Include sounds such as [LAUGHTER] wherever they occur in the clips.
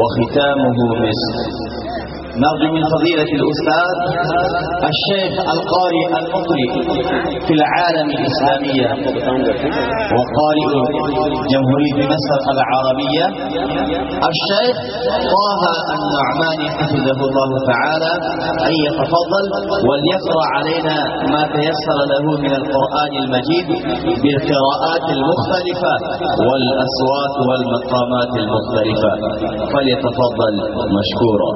وختامه مسك نرجو من فضيلة الأستاذ الشيخ القارئ المقرئ في العالم الإسلامية وقارئ جمهورية مصر العربية الشيخ طه النعماني حفظه الله تعالى. أن يتفضل وليقرأ علينا ما تيسر له من القرآن المجيد بالقراءات المختلفة والأصوات والمقامات المختلفة. فليتفضل مشكورا.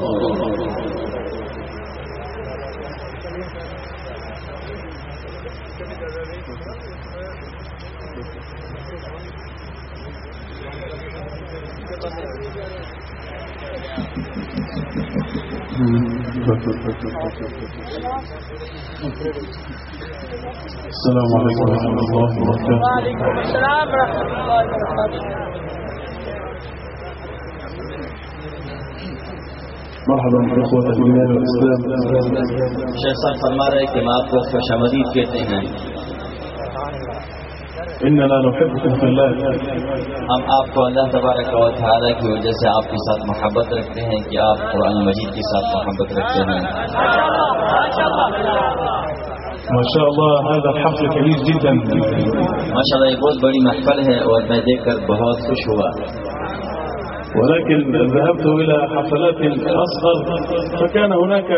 السلام علیکم ورحمۃ اللہ وبرکاتہ۔ مرحبا اخوة الإيمان والإسلام شیخ صاحب فرما رہے ہیں کہ ہم آپ کو خوش آمدید کہتے ہیں۔ اننا نحب الله. ہم آپ کو اللہ تبارک و تعالیٰ کی وجہ سے آپ کے ساتھ محبت رکھتے ہیں کہ آپ قرآن مجید کے ساتھ محبت رکھتے ہیں۔ ما شاء الله هذا الحفل كبير جدا. یہ بہت بڑی محفل ہے اور میں دیکھ کر بہت خوش ہوا۔ ولكن ذهبت إلى حفلات أصغر فكان هناك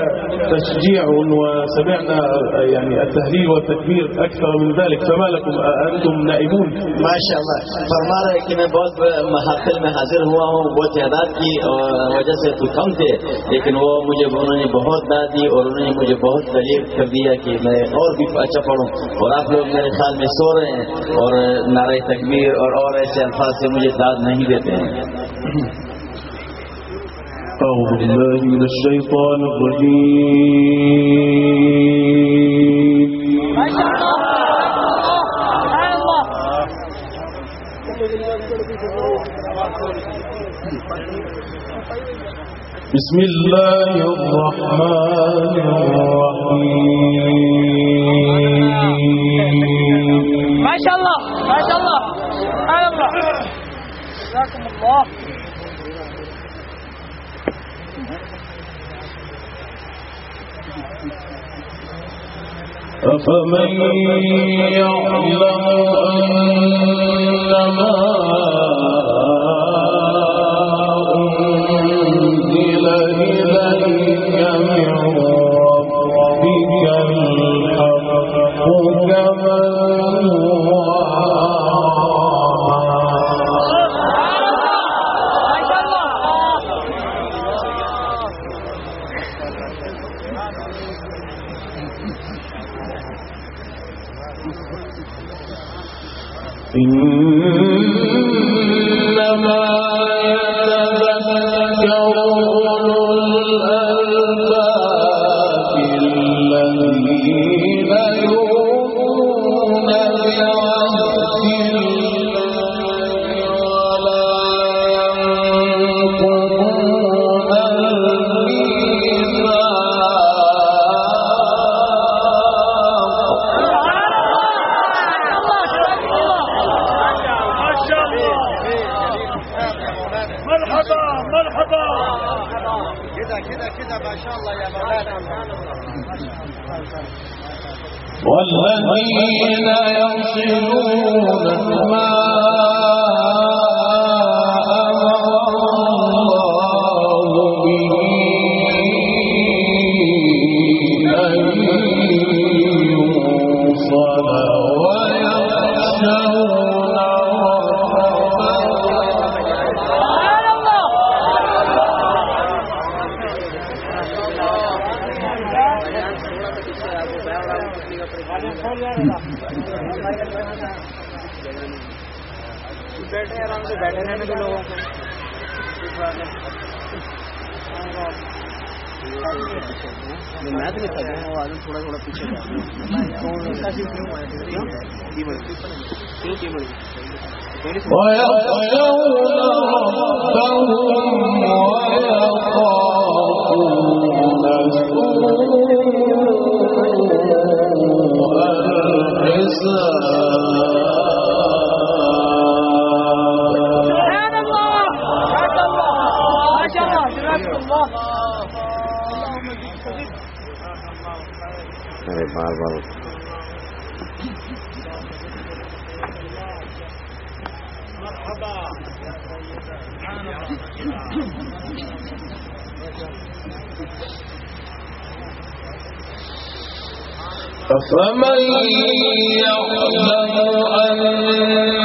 تشجيع وسمعنا يعني التهليل والتكبير أكثر من ذلك فما لكم أنتم نائمون माशाल्लाह फरमा रहे कि मैं बहुत महफिल में हाजिर हुआ हूँ बहुत तादाद की वजह से तो कम थे लेकिन वो मुझे उन्होंने बहुत दाद दी और उन्होंने मुझे बहुत दलील कर दिया कि मैं और भी अच्छा पढ़ूं और आप लोग मेरे ख्याल में सो रहे हैं और नारे तकबीर और और ऐसे अल्फाज से मुझे दाद नहीं देते हैं أعوذ بالله من الشيطان الرجيم. ما شاء الله الله بسم الله الرحمن الرحيم. ما شاء الله ما شاء الله. سبحان الله. جزاكم الله. أفمن يعلم أنما बैठे आराम से बैठे रहने दो लोगों को میں تو نہیں تھوڑا تھوڑا مع مرحبا فمن يعلم أن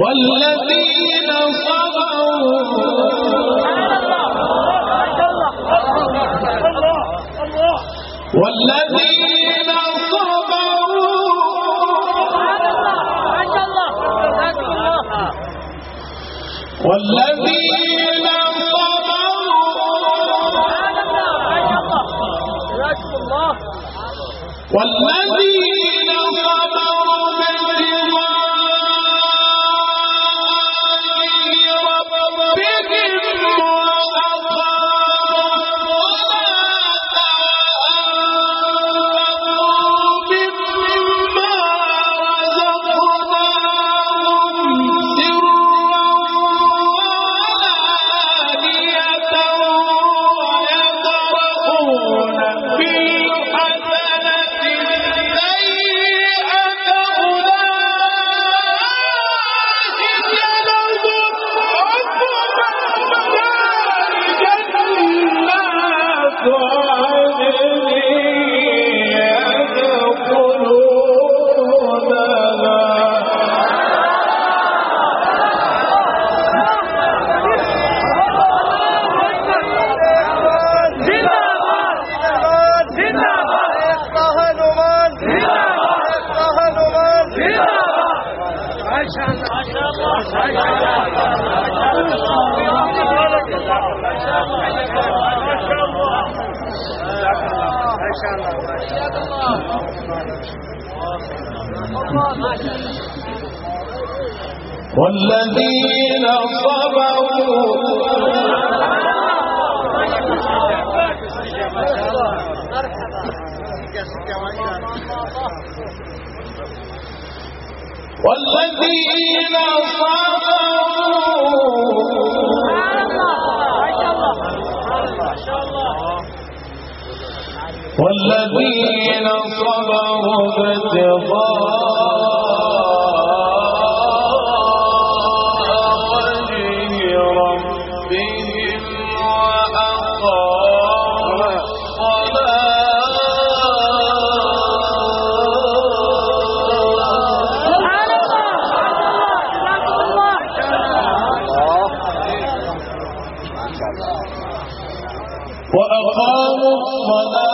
والذين صبروا. والذين صبروا. والذين صبروا. والذين ਤੇਰੇ شاء الله والذين صبروا. والذين صبروا. والذين صبروا ابتغاء وجه ربهم وأقاموا الصلاة. وأقاموا الصلاة.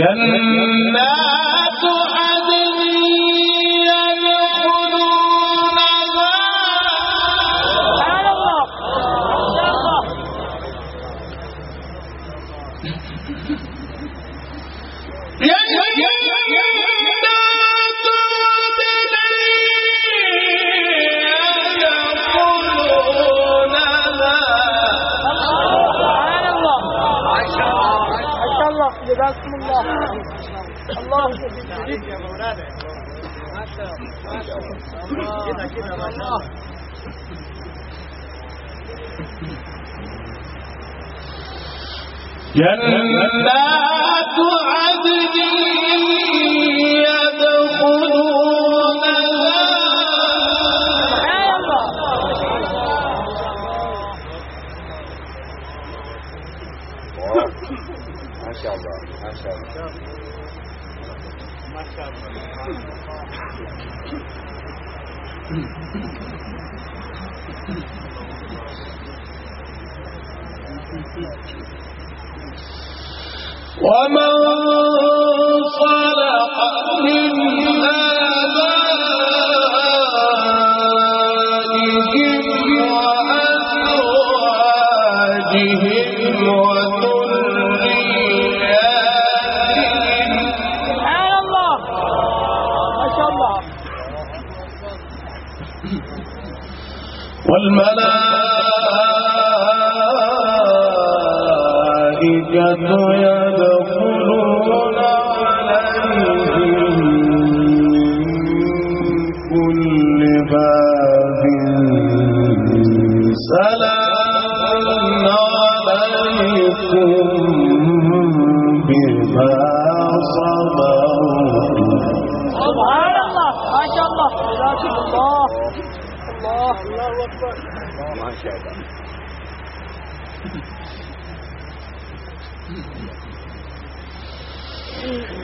جنات جنات عدن يدخلونها ما [LAUGHS] شاء الله ما شاء الله ومن صلح من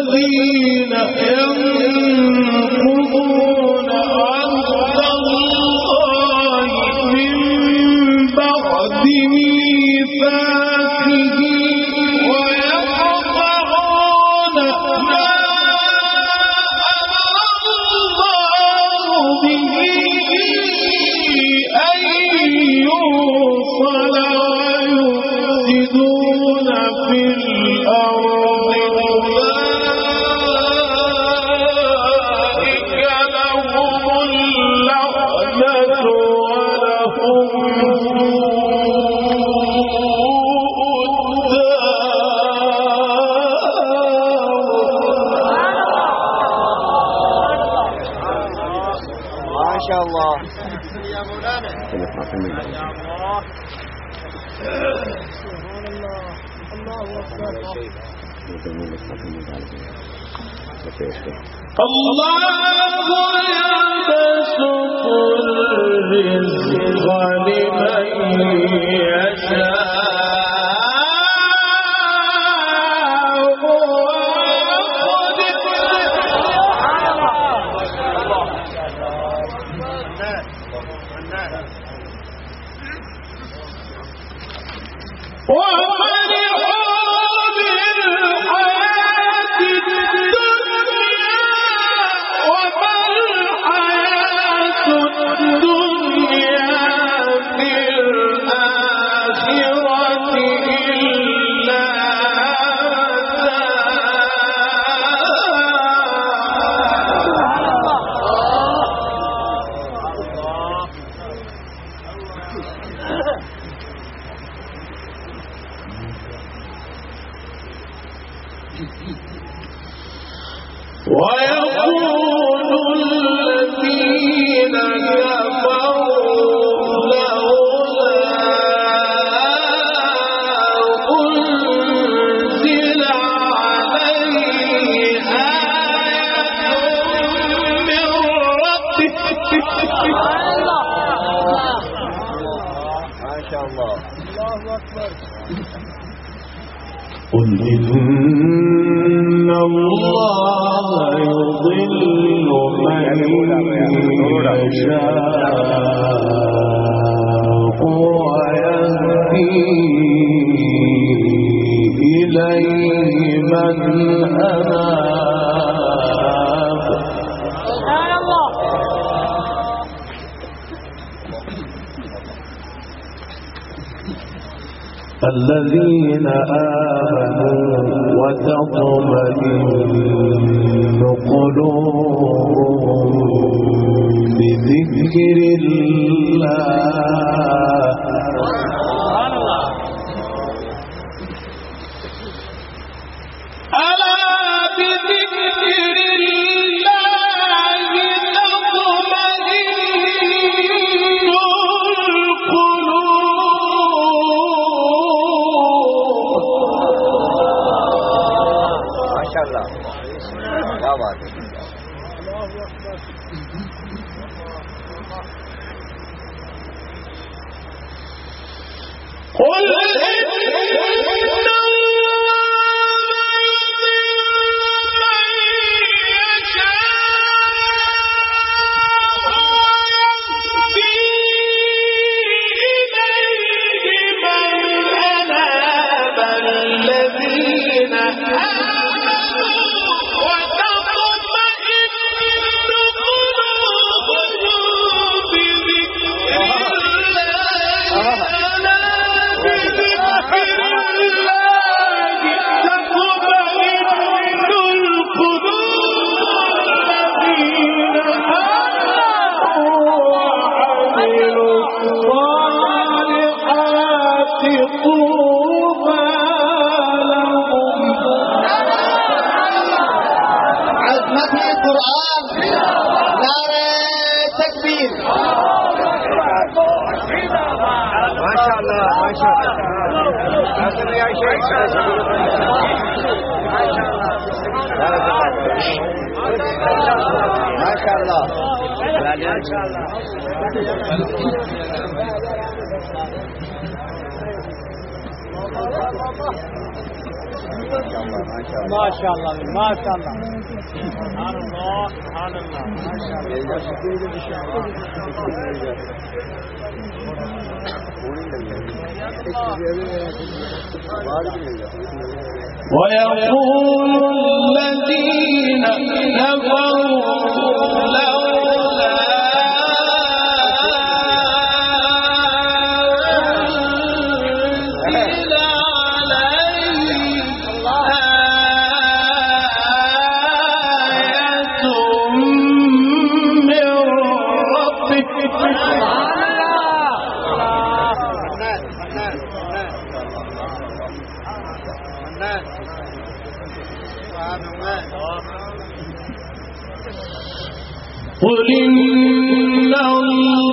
الذي الله يبسط الرزق لمن يشاء تطمئن قلوبهم بذكر الله. ألا بذكر ماشاء اللہ ماشاء اللہ ماشاء اللہ ويقول الذين نفعوا قل إن الله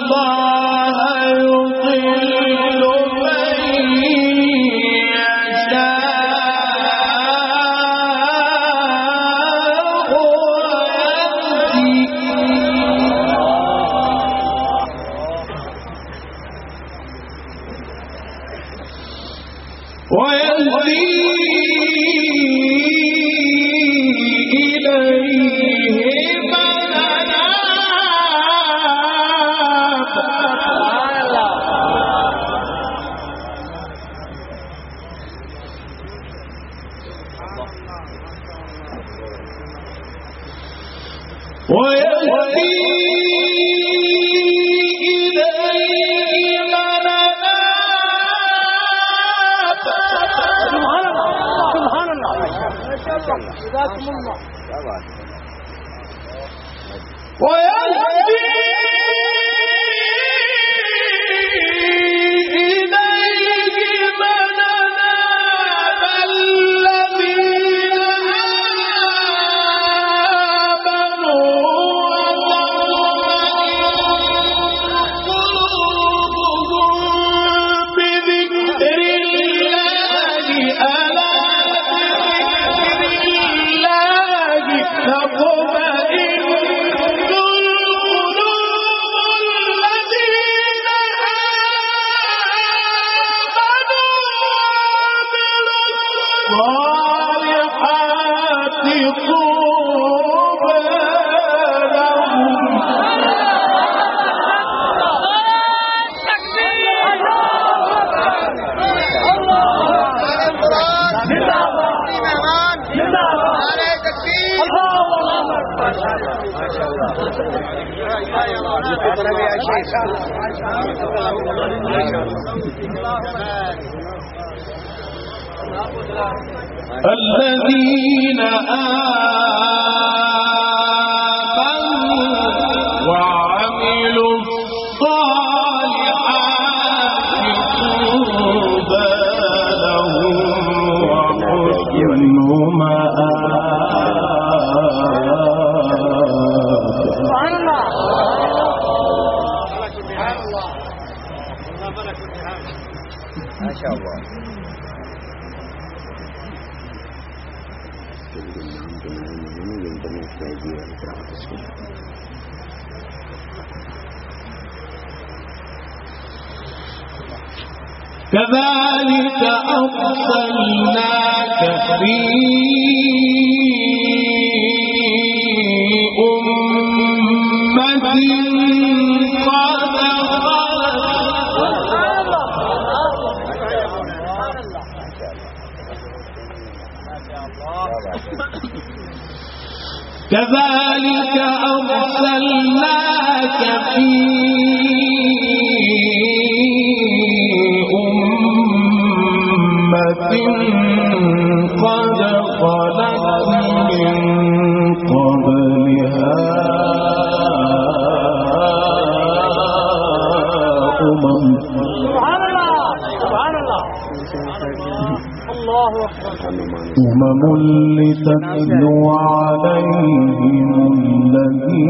كذلك أرسلناك فيه كذلك أرسلناك في أمم لتتلو عليهم الذي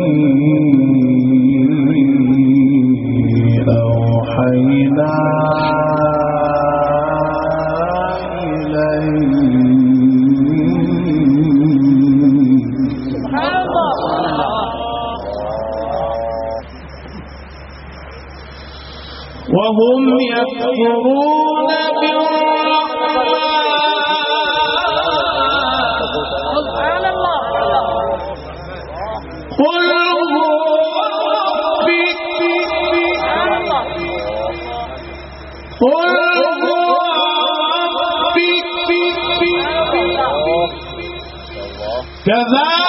أوحينا وهم يكفرون بالله كذلك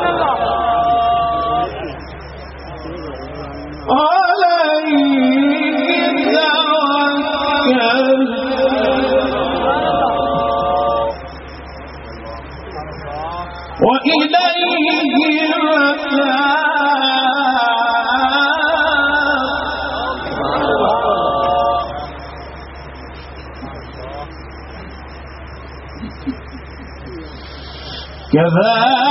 Give.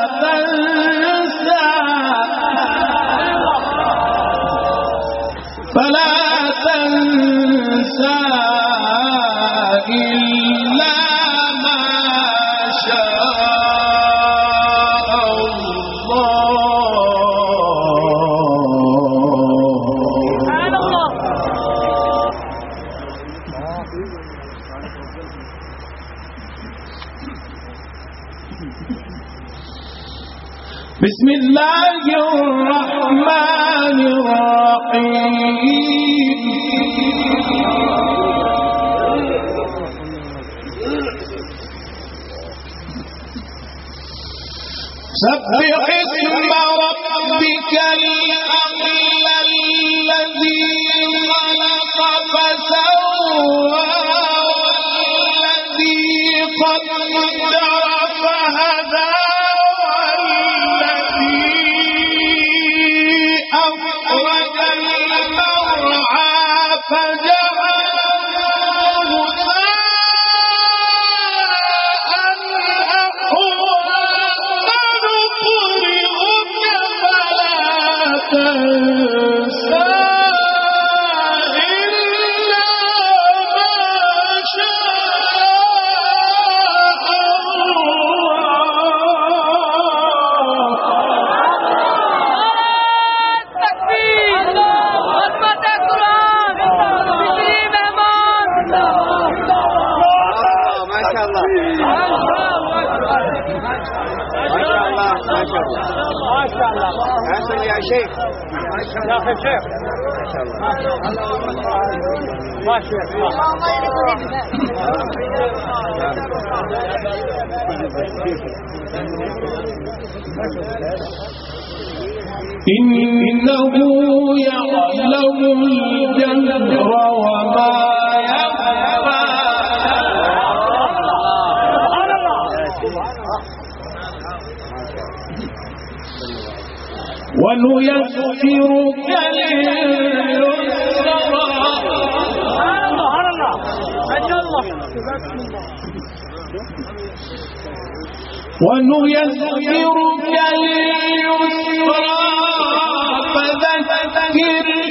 إلا سبح اسم ربك الأعلى الذي خلق فسوى والذي قدر فهدى والذي أخرج المرعى فجعل شيخ. داخل شيخ. ما شاء الله ما إنه يعلم الجنة ونيسرك لليسرى سبحان الله الله ونيسرك لليسرى فذكر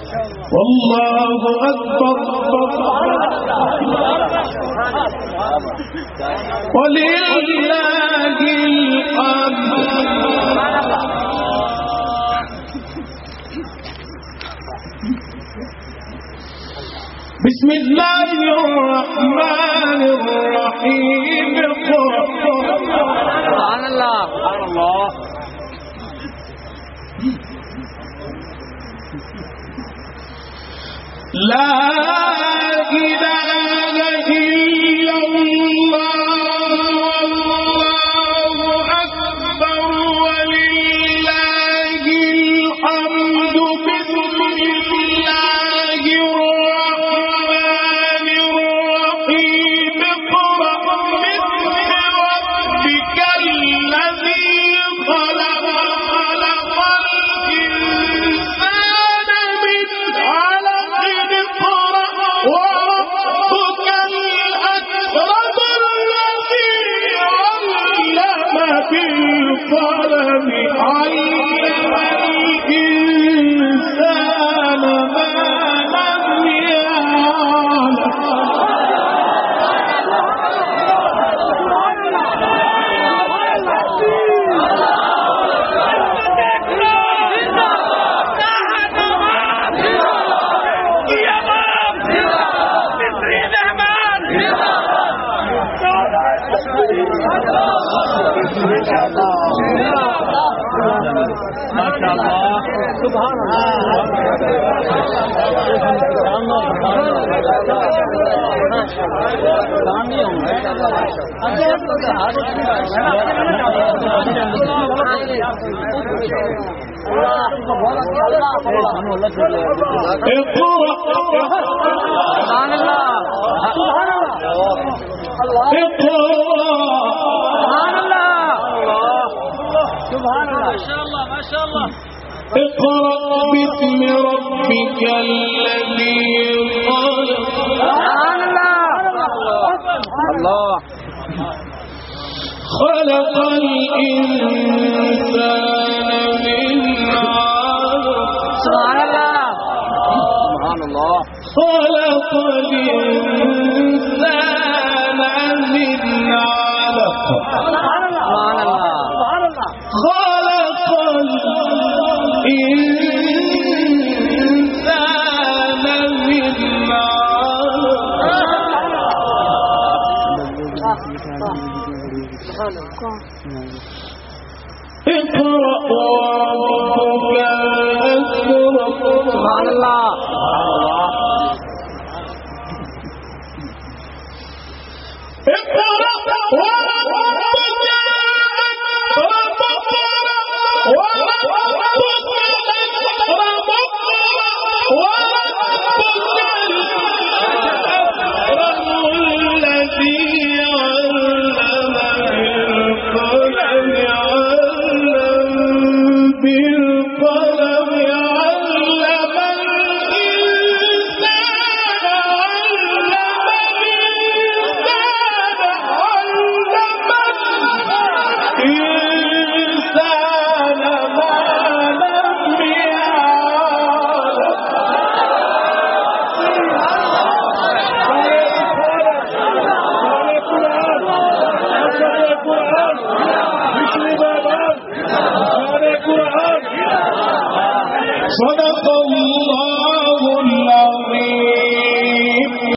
والله أكبر. ولله الحمد بسم الله الرحمن الرحيم. سبحان الله. سبحان الله. لا إله إلا الله. سبحان اللہ. بسم ربك الله. خلق الإنسان من علق سبحان الله. سبحان الله خلق الإنسان من علق you